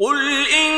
قل ان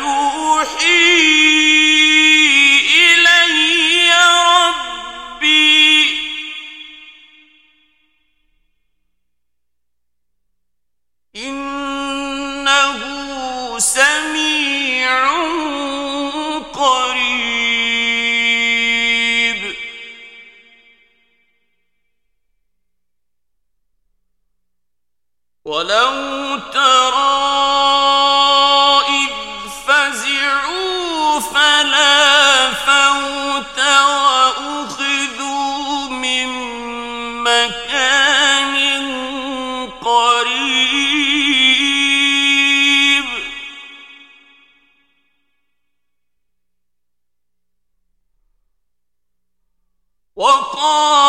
ولو ترى إذ فزعوا فلا فوت وأخذوا من مكان قريب. وقال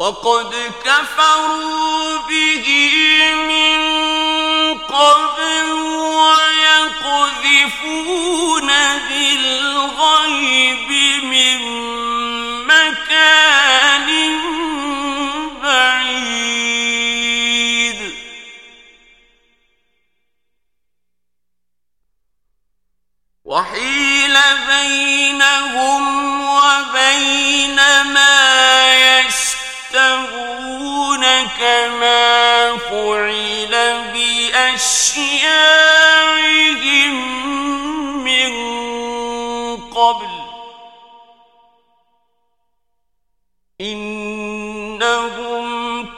وقد كفروا به من قبل ويقذفون بينهم وبين ما يشتهون كما فعل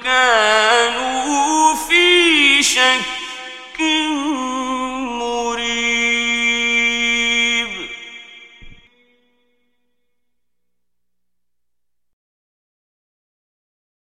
كانوا في شك